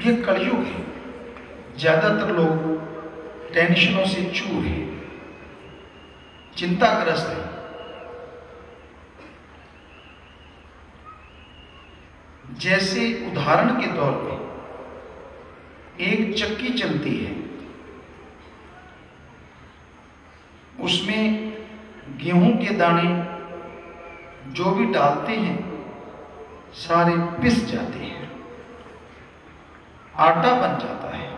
ये कलयुग है। ज़्यादातर लोग टेंशनों से चूर है, चिंताग्रस्त है। जैसे उदाहरण के तौर पे एक चक्की चलती है। उसमें गेहूँ के दाने जो भी डालते हैं, सारे पिस जाते हैं। आटा बन जाता है।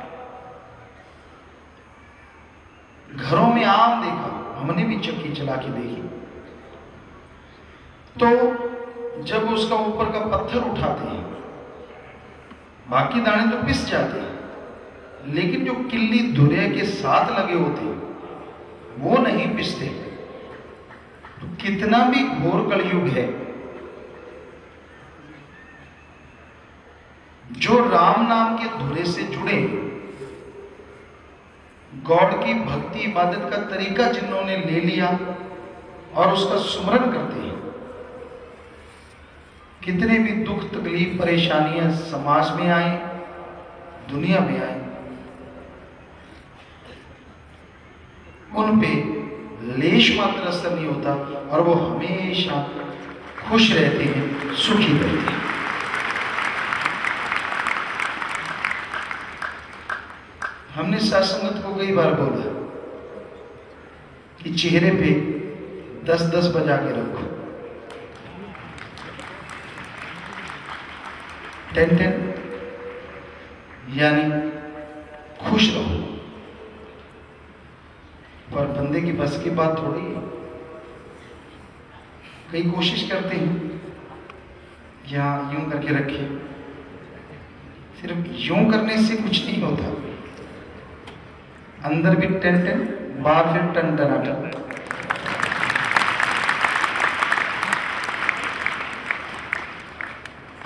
घरों में आम देखा, हमने भी चक्की चला के देखी। तो जब उसका ऊपर का पत्थर उठाते हैं, बाकी दाने तो पिस जाते हैं, लेकिन जो किल्ली धुरे के साथ लगे होते हैं, वो नहीं पिसते। तो कितना भी घोर कलयुग है जो राम नाम के धुरे से जुड़े, गॉड की भक्ति, इबादत का तरीका जिन्होंने ले लिया और उसका सुमरण करते हैं। कितने भी दुख, तकलीफ़, परेशानियाँ समाज में आए, दुनिया में आए, उन पे लेश मात्र असर नहीं होता और वो हमेशा खुश रहते हैं, सुखी रहते हैं। हमने सत्संगत को कई बार बोला कि चेहरे पे दस दस बजा के रखो। टेन टेन यानी खुश रहो। पर बंदे की बस की बात थोड़ी है। कई कोशिश करते हैं या यूँ करके रखे। सिर्फ़ यूँ करने से कुछ नहीं होता। अंदर भी टेन टेन, बाहर फिर टन टनाटन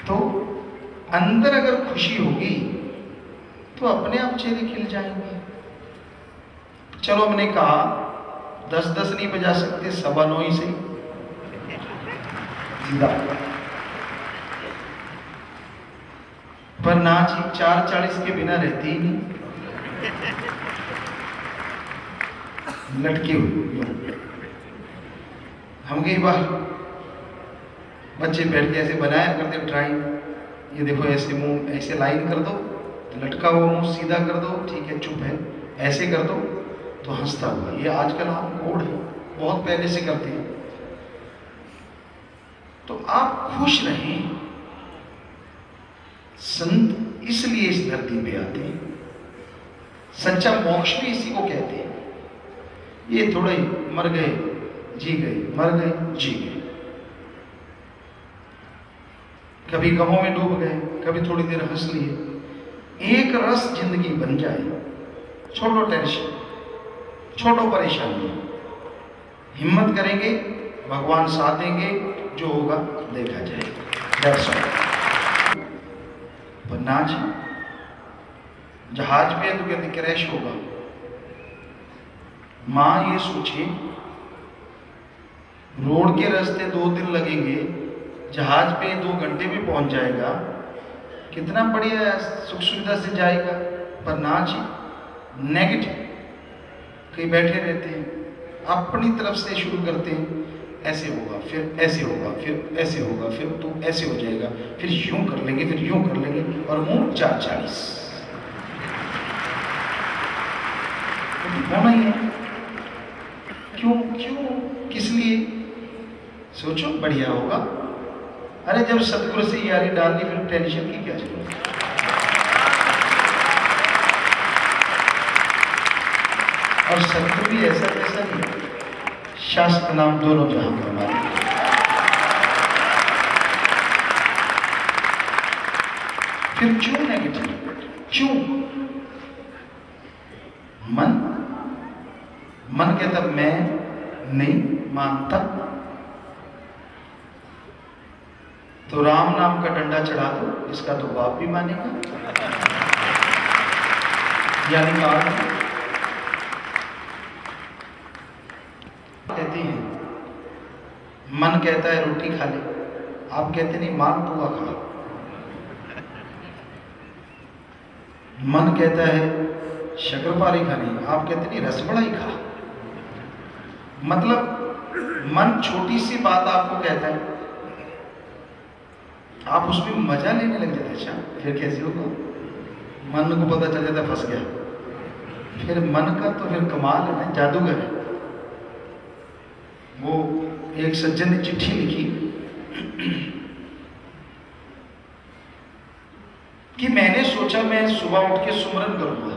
तो अंदर अगर खुशी होगी तो अपने आप चेहरे खिल जाएँगे। चलो हमने कहा, दस दस नहीं बजा सकते, सवा नौ ही सही। पर नाच चार चालीस के बिना रहती ही नहीं। लटके हुए। हम कई बार बच्चे बैठ के ऐसे बनाया करते ड्राइंग ये देखो, ऐसे मुँह, ऐसे लाइन कर दो तो लटका हुआ मुँह सीधा कर दो, ठीक है, चुप है। ऐसे कर दो तो हंसता हुआ। ये आजकल हम कोड है बहुत पहले से करते हैं। तो आप खुश रहें। संत इसलिए इस धरती पे आते हैं। सच्चा मोक्ष भी इसी को कहते हैं। ये थोड़े ही मर गए, जी गए, मर गए, जी गए। कभी गमों में डूब गए, कभी थोड़ी देर हंस लिए। एक रस ज़िंदगी बन जाए छोड़ो टेंशन छोड़ो परेशानी। हिम्मत करेंगे, भगवान साथ देंगे, जो होगा देखा जाएगा पर नाच जहाज़ पे तो कहते क्रैश होगा। माँ ये सोचे, रोड के रास्ते दो दिन लगेंगे, जहाज़ पे दो घंटे में पहुँच जाएगा। कितना बढ़िया सुख सुविधा से जाएगा। पर ना जी नेगेटिव कहीं बैठे रहते हैं, अपनी तरफ़ से शुरू करते हैं, ऐसे होगा, फिर ऐसे होगा, फिर ऐसे होगा, फिर तो ऐसे हो जाएगा, फिर यूँ कर लेंगे, फिर यूँ कर लेंगे, और मुँह चार चालीस होना ही है। क्यों क्यों, किस लिए? सोचो, बढ़िया होगा। अरे, जब सतगुरु से यारी डाल दी, फिर टेंशन की क्या ज़रूरत? और सतगुरु भी ऐसा कैसा नहीं, शास्त्र नाम दोनों जहाँ का मालिक फिर क्यों नेगेटिव क्यों मन मन कहता मैं नहीं मानता। तो राम नाम का डंडा चढ़ा दो, इसका तो बाप भी मानेगा। यानी कारण कहती है, मन कहता है रोटी खा ले, आप कहते नहीं, माल पुआ खा मन कहता है शक्करपारी खानी, आप कहते नहीं रसमलाई खा। मतलब मन छोटी सी बात आपको कहता है। आप उसमें मज़ा लेने लग जाते अच्छा फिर कैसे होगा? मन को पता चल जाता फंस गया। फिर मन का तो फिर कमाल है ना, जादूगर है। वो एक सज्जन ने चिट्ठी लिखी कि मैंने सोचा मैं सुबह उठ के सुमरन करूँगा।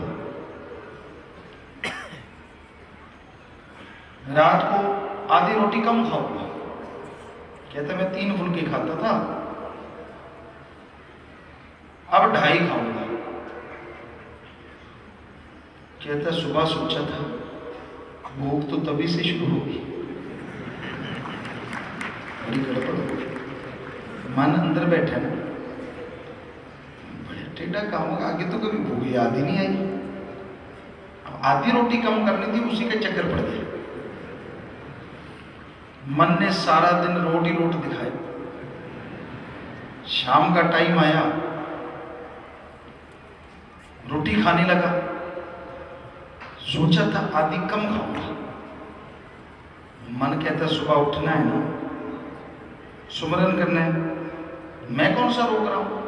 रात को आधी रोटी कम खाऊँगा कहता मैं तीन फुलके खाता था। अब ढाई खाऊँगा। कहता सुबह सोचा था, भूख तो तभी से शुरू होगी। बड़ी गड़बड़ हो मन अंदर बैठा ना। बड़े टेढ़ा काम आगे तो कभी भूख याद ही नहीं आई। अब आधी रोटी कम करनी थी उसी के चक्कर पड़ गया मन ने सारा दिन रोट ही रोट दिखाए शाम का टाइम आया। रोटी खाने लगा। सोचा था आदि कम खाऊँगा। मन कहता, सुबह उठना है ना? सुमरन करना है मैं कौन सा रोक रहा हूँ?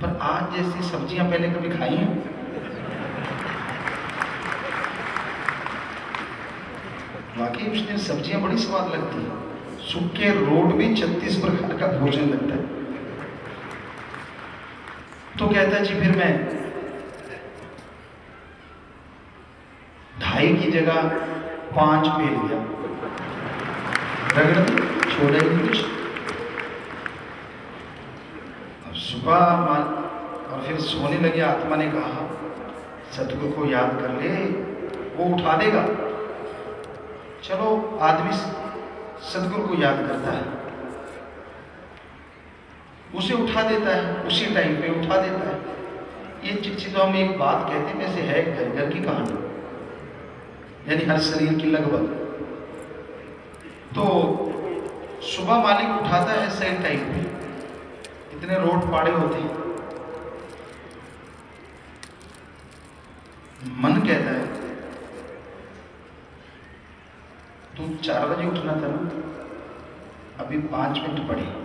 पर आज जैसी सब्ज़ियाँ पहले कभी खाई हैं? वाकई उस दिन सब्ज़ियाँ बड़ी स्वाद लगती है। सूखे रोड भी छत्तीस प्रकार का भोजन लगता है। तो कहता जी, फिर मैं ढाई की जगह पाँच पे लिया रगड़ छोड़ा ही कुछ। अब सुबह और फिर सोने लगे, आत्मा ने कहा, सतगुरु को याद कर ले, वो उठा देगा। चलो, आदमी सदगुरु को याद करता है। उसे उठा देता है, उसी टाइम पे उठा देता है। ये चिट्ठी तो हम एक बात कहते हैं, वैसे है घर घर की कहानी। यानी हर शरीर की लगभग। तो सुबह मालिक उठाता है सही टाइम पे। इतने रोड पाड़े होते हैं। मन कहता है तू चार बजे उठना था ना? अभी पाँच मिनट पड़े।